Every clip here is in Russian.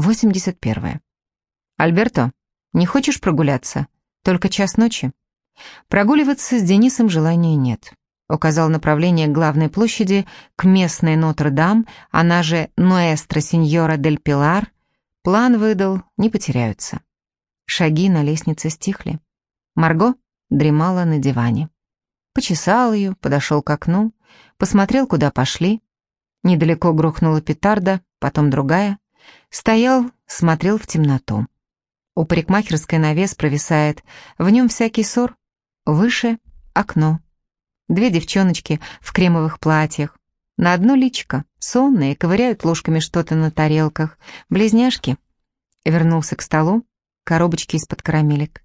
81. «Альберто, не хочешь прогуляться? Только час ночи?» Прогуливаться с Денисом желания нет. Указал направление к главной площади, к местной Нотр-Дам, она же Нуэстро Синьора дель Пилар. План выдал, не потеряются. Шаги на лестнице стихли. Марго дремала на диване. Почесал ее, подошел к окну, посмотрел, куда пошли. Недалеко грохнула петарда, потом другая. Стоял, смотрел в темноту. У парикмахерской навес провисает, в нем всякий ссор. Выше — окно. Две девчоночки в кремовых платьях. На одно личико, сонные, ковыряют ложками что-то на тарелках. Близняшки. Вернулся к столу, коробочки из-под карамелек.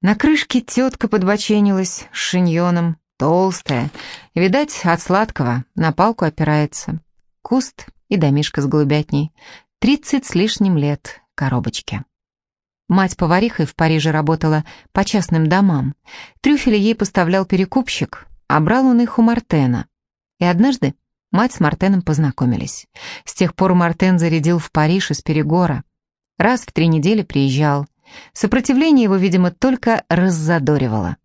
На крышке тетка подбоченилась с шиньоном, толстая. Видать, от сладкого на палку опирается. Куст и домишка с голубятней. Тридцать с лишним лет коробочки. Мать поварихой в Париже работала по частным домам. Трюфели ей поставлял перекупщик, а брал он их у Мартена. И однажды мать с Мартеном познакомились. С тех пор Мартен зарядил в Париж из Перегора. Раз в три недели приезжал. Сопротивление его, видимо, только раззадоривало.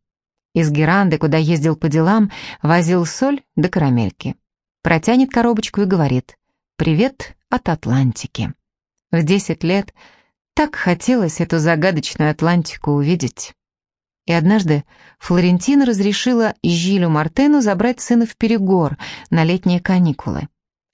Из Геранды, куда ездил по делам, возил соль до карамельки. Протянет коробочку и говорит «Привет от Атлантики». В десять лет так хотелось эту загадочную Атлантику увидеть. И однажды Флорентина разрешила Жилю Мартену забрать сына в Перегор на летние каникулы.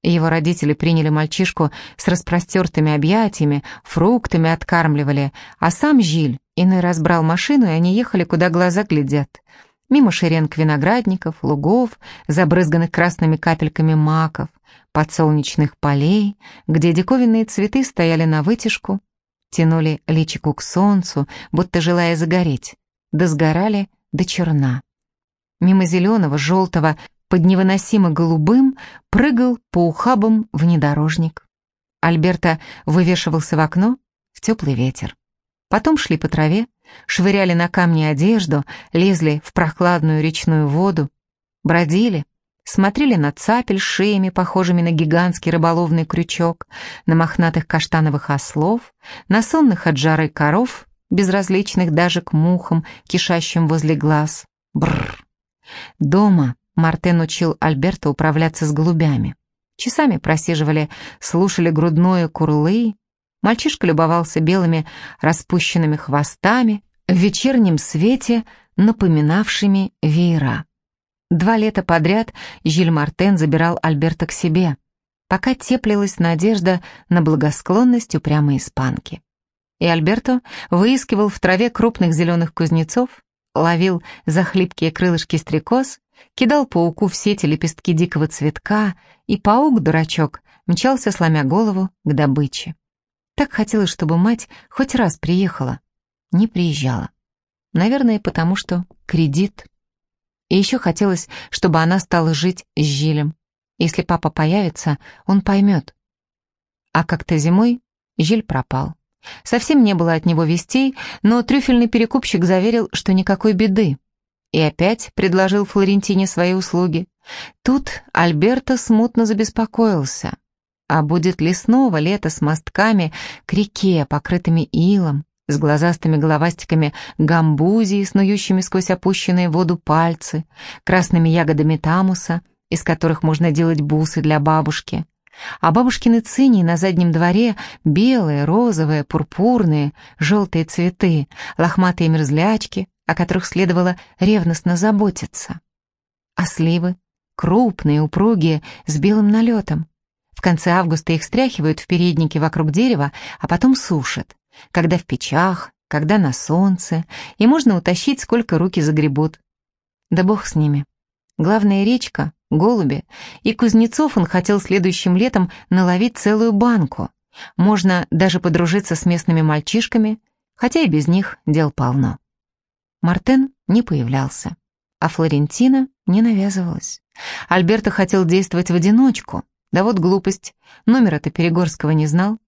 Его родители приняли мальчишку с распростертыми объятиями, фруктами откармливали, а сам Жиль иной раз брал машину, и они ехали, куда глаза глядят. Мимо шеренг виноградников, лугов, забрызганных красными капельками маков, подсолнечных полей, где диковинные цветы стояли на вытяжку, тянули личику к солнцу, будто желая загореть, да сгорали до черна. Мимо зеленого, желтого, под невыносимо голубым прыгал по ухабам внедорожник. Альберта вывешивался в окно в теплый ветер. Потом шли по траве, швыряли на камни одежду, лезли в прохладную речную воду, бродили, смотрели на цапель шеями, похожими на гигантский рыболовный крючок, на мохнатых каштановых ослов, на сонных от жары коров, безразличных даже к мухам, кишащим возле глаз. Бррр. Дома Мартен учил Альберта управляться с голубями. Часами просиживали, слушали грудное курлы. Мальчишка любовался белыми распущенными хвостами, в вечернем свете напоминавшими веера. Два лета подряд Жиль Мартен забирал Альберта к себе, пока теплилась надежда на благосклонность упрямой испанки. И Альберто выискивал в траве крупных зеленых кузнецов, ловил за хлипкие крылышки стрекоз кидал пауку в сети лепестки дикого цветка, и паук-дурачок мчался, сломя голову, к добыче. Так хотелось, чтобы мать хоть раз приехала. Не приезжала. Наверное, потому что кредит. И еще хотелось, чтобы она стала жить с Жилем. Если папа появится, он поймет. А как-то зимой Жиль пропал. Совсем не было от него вестей, но трюфельный перекупщик заверил, что никакой беды и опять предложил Флорентине свои услуги. Тут Альберто смутно забеспокоился. А будет ли снова лето с мостками к реке, покрытыми илом, с глазастыми головастиками гамбузии, снующими сквозь опущенные в воду пальцы, красными ягодами тамуса, из которых можно делать бусы для бабушки, а бабушкины цини на заднем дворе белые, розовые, пурпурные, желтые цветы, лохматые мерзлячки, о которых следовало ревностно заботиться. А сливы? Крупные, упругие, с белым налетом. В конце августа их стряхивают в переднике вокруг дерева, а потом сушат. Когда в печах, когда на солнце, и можно утащить, сколько руки загребут. Да бог с ними. Главная речка, голуби, и Кузнецов он хотел следующим летом наловить целую банку. Можно даже подружиться с местными мальчишками, хотя и без них дел полно. Мартен не появлялся, а Флорентина не навязывалась. Альберто хотел действовать в одиночку. Да вот глупость, номера-то Перегорского не знал.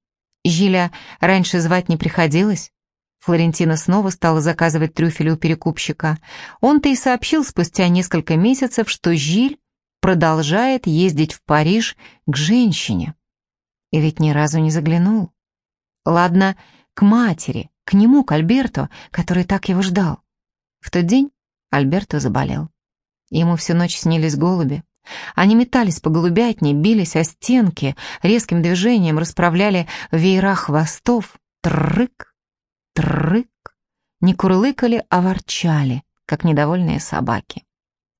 Жиля раньше звать не приходилось. Флорентина снова стала заказывать трюфели у перекупщика. Он-то и сообщил спустя несколько месяцев, что Жиль продолжает ездить в Париж к женщине. И ведь ни разу не заглянул. Ладно, к матери, к нему, к Альберту, который так его ждал. В тот день Альберто заболел. Ему всю ночь снились голуби. Они метались по голубятне, бились о стенки, резким движением расправляли веера хвостов. Трык, трык. Не курлыкали, а ворчали, как недовольные собаки.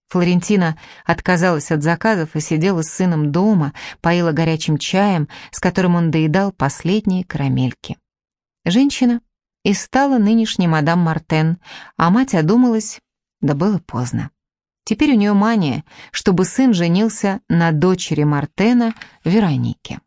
Флорентина отказалась от заказов и сидела с сыном дома, поила горячим чаем, с которым он доедал последние карамельки. Женщина и стала нынешней мадам Мартен, а мать одумалась, да было поздно. Теперь у нее мания, чтобы сын женился на дочери Мартена Веронике.